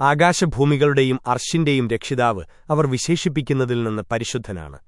ആകാശഭൂമികളുടെയും അർശിന്റെയും രക്ഷിതാവ് അവർ വിശേഷിപ്പിക്കുന്നതിൽ നിന്ന് പരിശുദ്ധനാണ്.